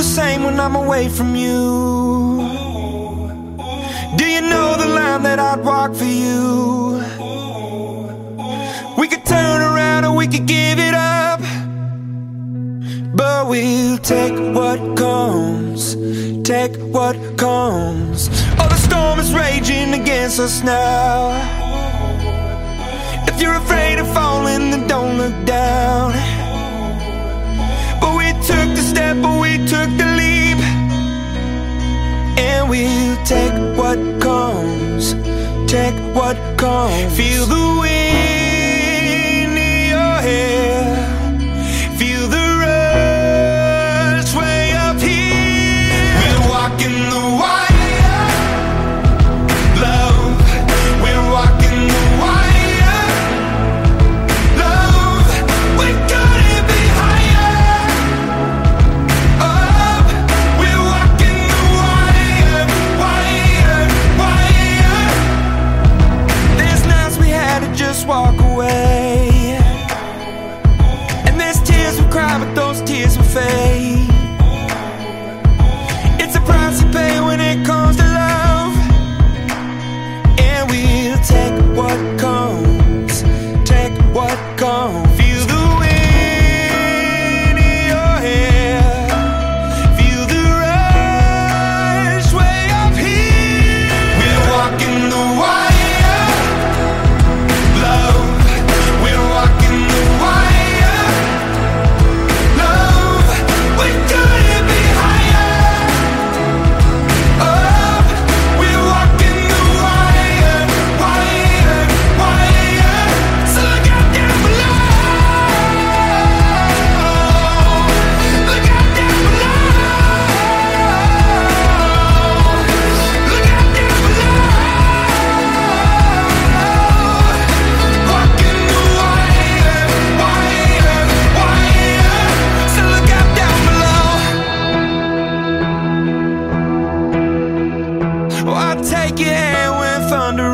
the same when I'm away from you? Do you know the line that I'd walk for you? We could turn around or we could give it up. But we'll take what comes, take what comes. Oh, the storm is raging against us now. If you're afraid of falling, we'll take what comes, take what comes. Feel the wind in your hair. Feel the rush way up here. We're walking the just walk away. And there's tears we cry, but those tears will fade.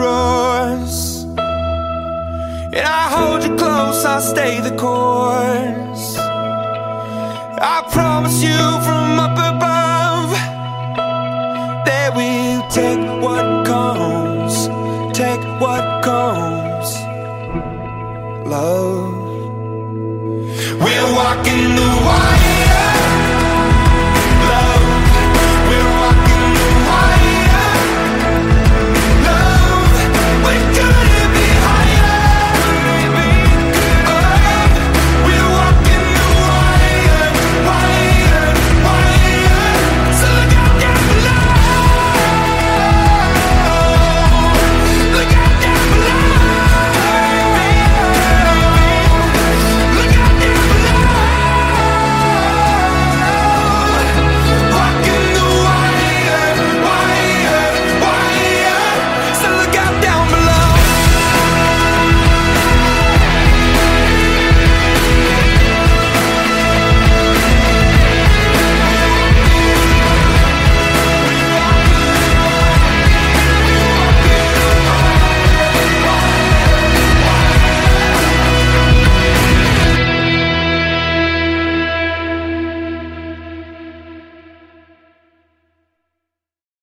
Roars. And I hold you close, I'll stay the course. I promise you from up above that we'll take what comes, take what comes, love. We're walking the.